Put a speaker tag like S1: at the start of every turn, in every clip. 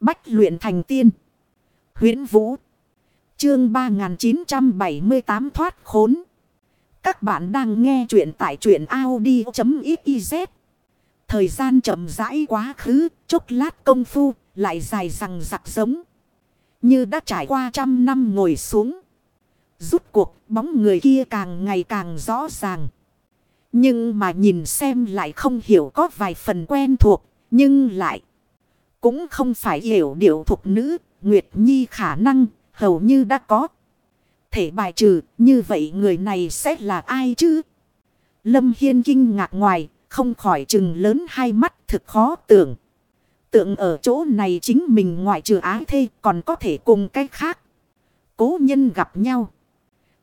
S1: Bách luyện thành tiên. huyễn Vũ. Chương 3978 thoát khốn. Các bạn đang nghe truyện tại truyện Audi.xyz. Thời gian chậm rãi quá khứ, chốc lát công phu, lại dài rằng giặc giống. Như đã trải qua trăm năm ngồi xuống. Rút cuộc, bóng người kia càng ngày càng rõ ràng. Nhưng mà nhìn xem lại không hiểu có vài phần quen thuộc, nhưng lại cũng không phải hiểu điệu thục nữ, Nguyệt Nhi khả năng hầu như đã có. Thể bài trừ, như vậy người này sẽ là ai chứ? Lâm Hiên kinh ngạc ngoài, không khỏi chừng lớn hai mắt thực khó tưởng. Tượng ở chỗ này chính mình ngoại trừ ái thê còn có thể cùng cái khác. Cố nhân gặp nhau.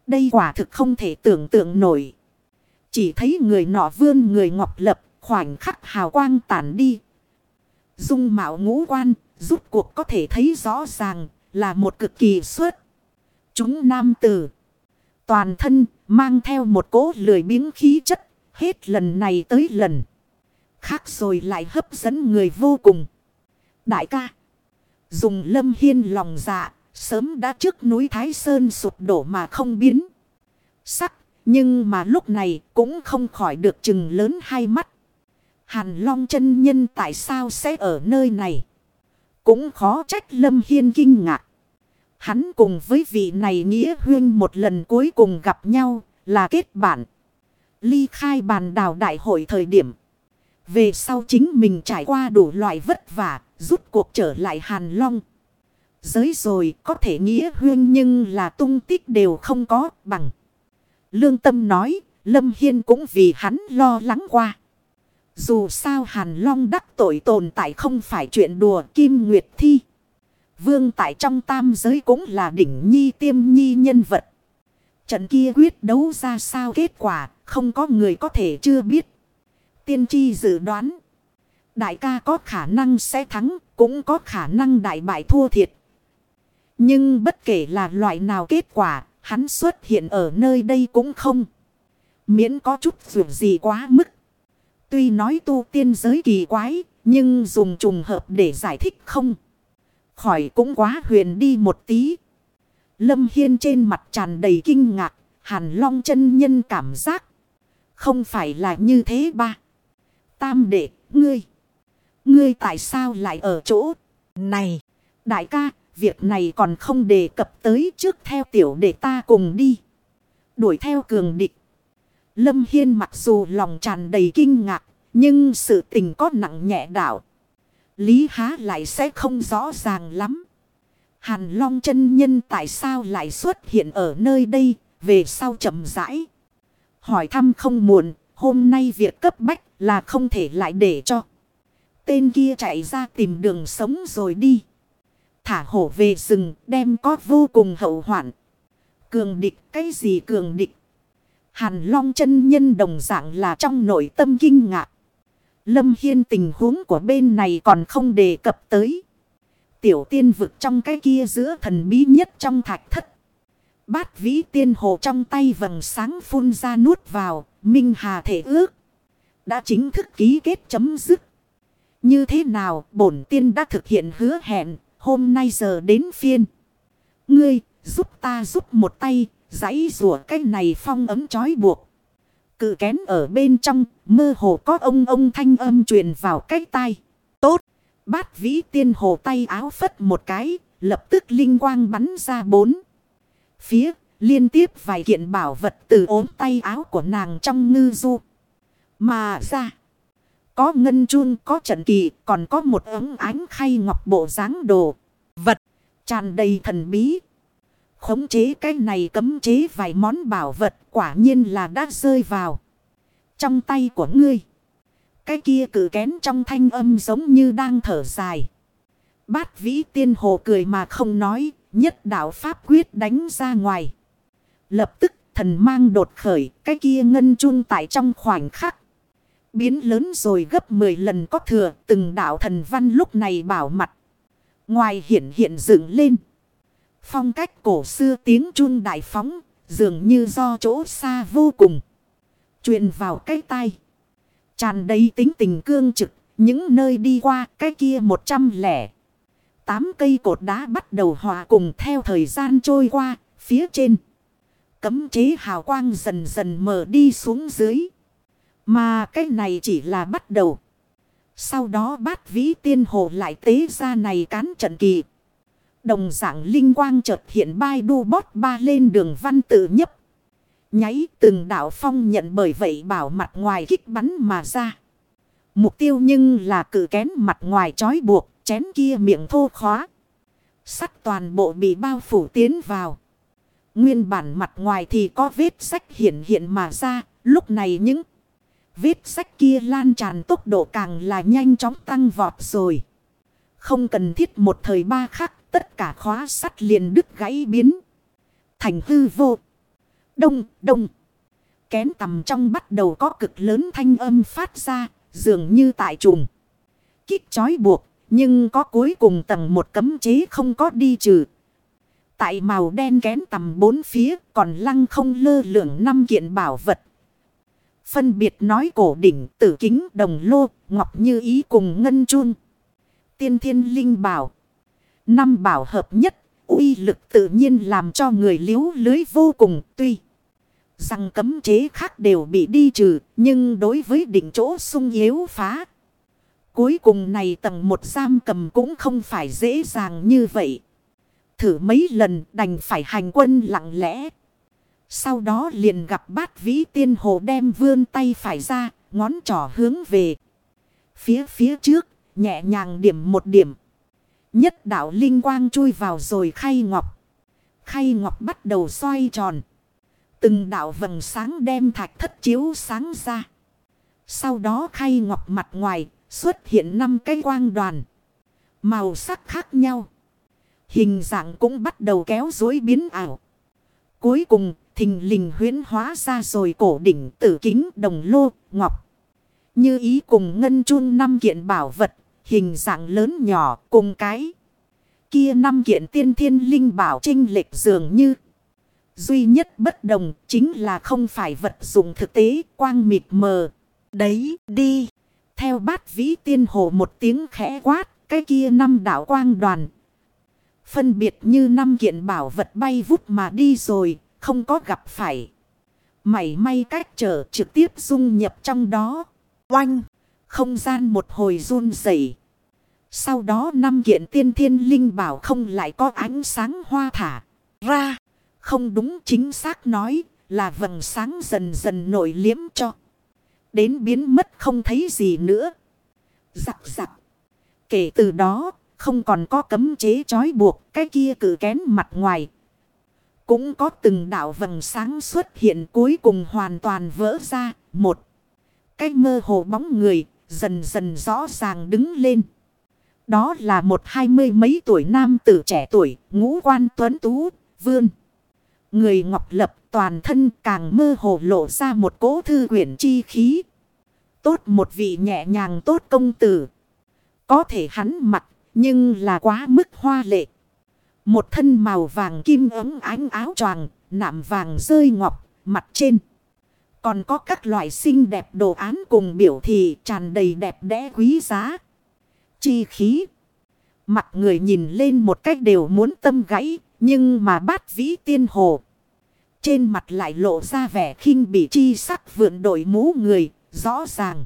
S1: Đây quả thực không thể tưởng tượng nổi. Chỉ thấy người nọ vươn người ngọc lập, khoảnh khắc hào quang tản đi. Dung mạo ngũ quan, rút cuộc có thể thấy rõ ràng là một cực kỳ xuất. Chúng nam tử. Toàn thân mang theo một cố lười biếng khí chất. Hết lần này tới lần. Khác rồi lại hấp dẫn người vô cùng. Đại ca. Dùng lâm hiên lòng dạ. Sớm đã trước núi Thái Sơn sụp đổ mà không biến. Sắc. Nhưng mà lúc này cũng không khỏi được chừng lớn hai mắt. Hàn Long chân nhân tại sao sẽ ở nơi này? Cũng khó trách Lâm Hiên kinh ngạc. Hắn cùng với vị này nghĩa huyên một lần cuối cùng gặp nhau là kết bản. Ly khai bàn đào đại hội thời điểm. Về sau chính mình trải qua đủ loại vất vả, rút cuộc trở lại Hàn Long. Giới rồi có thể nghĩa huyên nhưng là tung tích đều không có bằng. Lương Tâm nói, Lâm Hiên cũng vì hắn lo lắng qua. Dù sao Hàn Long đắc tội tồn tại không phải chuyện đùa Kim Nguyệt Thi. Vương tại trong tam giới cũng là đỉnh nhi tiêm nhi nhân vật. Trận kia quyết đấu ra sao kết quả, không có người có thể chưa biết. Tiên tri dự đoán. Đại ca có khả năng sẽ thắng, cũng có khả năng đại bại thua thiệt. Nhưng bất kể là loại nào kết quả, hắn xuất hiện ở nơi đây cũng không. Miễn có chút dù gì quá mức. Tuy nói tu tiên giới kỳ quái, nhưng dùng trùng hợp để giải thích không. Khỏi cũng quá huyền đi một tí. Lâm Hiên trên mặt tràn đầy kinh ngạc, hàn long chân nhân cảm giác. Không phải là như thế ba. Tam đệ, ngươi. Ngươi tại sao lại ở chỗ này? Đại ca, việc này còn không đề cập tới trước theo tiểu đệ ta cùng đi. Đuổi theo cường địch. Lâm Hiên mặc dù lòng tràn đầy kinh ngạc, nhưng sự tình có nặng nhẹ đạo. Lý há lại sẽ không rõ ràng lắm. Hàn Long chân nhân tại sao lại xuất hiện ở nơi đây, về sau chậm rãi. Hỏi thăm không muộn, hôm nay việc cấp bách là không thể lại để cho. Tên kia chạy ra tìm đường sống rồi đi. Thả hổ về rừng đem có vô cùng hậu hoạn. Cường địch cái gì cường địch? Hàn Long chân nhân đồng dạng là trong nội tâm kinh ngạc. Lâm Hiên tình huống của bên này còn không đề cập tới. Tiểu tiên vực trong cái kia giữa thần bí nhất trong thạch thất. Bát vĩ tiên hồ trong tay vầng sáng phun ra nuốt vào, minh hà thể ước. Đã chính thức ký kết chấm dứt. Như thế nào bổn tiên đã thực hiện hứa hẹn, hôm nay giờ đến phiên. Ngươi, giúp ta giúp một tay, giấy rùa cái này phong ấm trói buộc. Cự kén ở bên trong, mơ hồ có ông ông thanh âm truyền vào cái tai. Tốt! Bát vĩ tiên hồ tay áo phất một cái, lập tức linh quang bắn ra bốn. Phía, liên tiếp vài kiện bảo vật từ ốm tay áo của nàng trong ngư du. Mà ra, có ngân chun, có trận kỳ, còn có một ấm ánh khay ngọc bộ dáng đồ. Vật, tràn đầy thần bí. Khống chế cái này cấm chế vài món bảo vật quả nhiên là đã rơi vào. Trong tay của ngươi. Cái kia cử kén trong thanh âm giống như đang thở dài. Bát vĩ tiên hồ cười mà không nói. Nhất đạo pháp quyết đánh ra ngoài. Lập tức thần mang đột khởi. Cái kia ngân chun tại trong khoảnh khắc. Biến lớn rồi gấp 10 lần có thừa. Từng đạo thần văn lúc này bảo mặt. Ngoài hiện hiện dựng lên. Phong cách cổ xưa tiếng chun đại phóng, dường như do chỗ xa vô cùng. truyền vào cái tai. Tràn đầy tính tình cương trực, những nơi đi qua cái kia một trăm lẻ. Tám cây cột đá bắt đầu hòa cùng theo thời gian trôi qua, phía trên. Cấm chế hào quang dần dần mở đi xuống dưới. Mà cái này chỉ là bắt đầu. Sau đó bát vĩ tiên hồ lại tế ra này cán trận kỳ. Đồng dạng linh quang chợt hiện bai đu bót ba lên đường văn tự nhấp. Nháy từng đạo phong nhận bởi vậy bảo mặt ngoài kích bắn mà ra. Mục tiêu nhưng là cử kén mặt ngoài trói buộc, chén kia miệng thô khóa. Sắt toàn bộ bị bao phủ tiến vào. Nguyên bản mặt ngoài thì có vết sách hiện hiện mà ra, lúc này những vết sách kia lan tràn tốc độ càng là nhanh chóng tăng vọt rồi. Không cần thiết một thời ba khắc, tất cả khóa sắt liền đứt gãy biến. Thành hư vô. Đông, đông. Kén tầm trong bắt đầu có cực lớn thanh âm phát ra, dường như tại trùng. Kích chói buộc, nhưng có cuối cùng tầng một cấm chế không có đi trừ. Tại màu đen kén tầm bốn phía còn lăng không lơ lượng năm kiện bảo vật. Phân biệt nói cổ đỉnh tử kính đồng lô ngọc như ý cùng ngân chun. Tiên thiên linh bảo. Năm bảo hợp nhất uy lực tự nhiên làm cho người liếu lưới vô cùng tuy. Rằng cấm chế khác đều bị đi trừ nhưng đối với đỉnh chỗ sung yếu phá. Cuối cùng này tầng một giam cầm cũng không phải dễ dàng như vậy. Thử mấy lần đành phải hành quân lặng lẽ. Sau đó liền gặp bát vĩ tiên hồ đem vươn tay phải ra, ngón trỏ hướng về. Phía phía trước, nhẹ nhàng điểm một điểm. Nhất đạo linh quang chui vào rồi khay ngọc. Khay ngọc bắt đầu xoay tròn. Từng đạo vầng sáng đem thạch thất chiếu sáng ra. Sau đó khay ngọc mặt ngoài xuất hiện năm cái quang đoàn. Màu sắc khác nhau. Hình dạng cũng bắt đầu kéo dối biến ảo. Cuối cùng, thình lình huyến hóa ra rồi cổ đỉnh tử kính đồng lô, ngọc. Như ý cùng ngân chun năm kiện bảo vật, hình dạng lớn nhỏ cùng cái. Kia năm kiện tiên thiên linh bảo trinh lệch dường như. Duy nhất bất đồng chính là không phải vật dụng thực tế quang mịt mờ. Đấy đi. Theo bát vĩ tiên hồ một tiếng khẽ quát. Cái kia năm đảo quang đoàn Phân biệt như năm kiện bảo vật bay vút mà đi rồi, không có gặp phải. Mảy may cách trở trực tiếp dung nhập trong đó. Oanh! Không gian một hồi run rẩy. Sau đó năm kiện tiên thiên linh bảo không lại có ánh sáng hoa thả ra. Không đúng chính xác nói là vầng sáng dần dần nổi liếm cho. Đến biến mất không thấy gì nữa. Giặc giặc. Kể từ đó, không còn có cấm chế trói buộc cái kia cử kén mặt ngoài. Cũng có từng đạo vầng sáng xuất hiện cuối cùng hoàn toàn vỡ ra. Một. Cái mơ hồ bóng người dần dần rõ ràng đứng lên. Đó là một hai mươi mấy tuổi nam tử trẻ tuổi, ngũ quan tuấn tú, vươn. Người ngọc lập toàn thân càng mơ hồ lộ ra một cố thư quyển chi khí. Tốt một vị nhẹ nhàng tốt công tử. Có thể hắn mặt nhưng là quá mức hoa lệ. Một thân màu vàng kim ấm ánh áo choàng, nạm vàng rơi ngọc, mặt trên. Còn có các loại xinh đẹp đồ án cùng biểu thị tràn đầy đẹp đẽ quý giá. Chi khí. Mặt người nhìn lên một cách đều muốn tâm gãy, nhưng mà bát vĩ tiên hồ. Trên mặt lại lộ ra vẻ khinh bị chi sắc vượn đội mũ người, rõ ràng.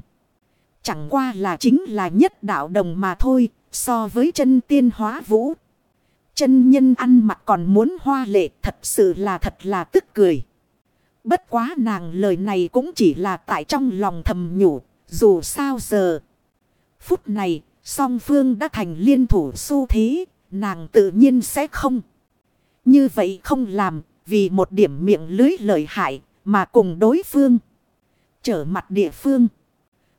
S1: Chẳng qua là chính là nhất đạo đồng mà thôi, So với chân tiên hóa vũ. Chân nhân ăn mặc còn muốn hoa lệ thật sự là thật là tức cười. Bất quá nàng lời này cũng chỉ là tại trong lòng thầm nhủ. Dù sao giờ. Phút này song phương đã thành liên thủ xu thế. Nàng tự nhiên sẽ không. Như vậy không làm. Vì một điểm miệng lưới lợi hại. Mà cùng đối phương. Trở mặt địa phương.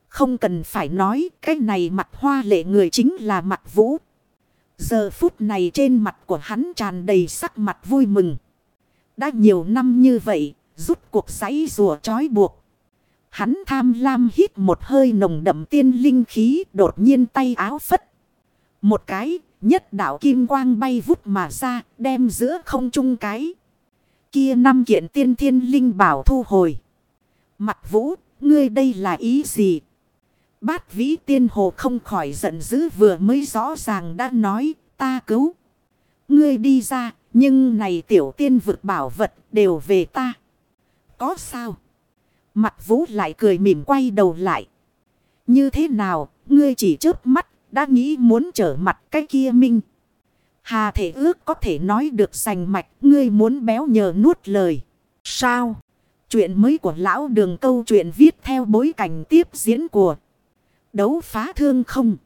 S1: Không cần phải nói cái này mặt hoa lệ người chính là mặt vũ. Giờ phút này trên mặt của hắn tràn đầy sắc mặt vui mừng. Đã nhiều năm như vậy, rút cuộc giấy rùa trói buộc. Hắn tham lam hít một hơi nồng đậm tiên linh khí đột nhiên tay áo phất. Một cái, nhất đạo kim quang bay vút mà ra, đem giữa không trung cái. Kia năm kiện tiên thiên linh bảo thu hồi. Mặt vũ, ngươi đây là ý gì? Bát vĩ tiên hồ không khỏi giận dữ vừa mới rõ ràng đã nói Ta cứu. Ngươi đi ra. Nhưng này tiểu tiên vực bảo vật đều về ta. Có sao? Mặt vũ lại cười mỉm quay đầu lại. Như thế nào? Ngươi chỉ chớp mắt. Đã nghĩ muốn trở mặt cái kia minh. Hà thể ước có thể nói được sành mạch. Ngươi muốn béo nhờ nuốt lời. Sao? Chuyện mới của lão đường câu chuyện viết theo bối cảnh tiếp diễn của đấu phá thương không.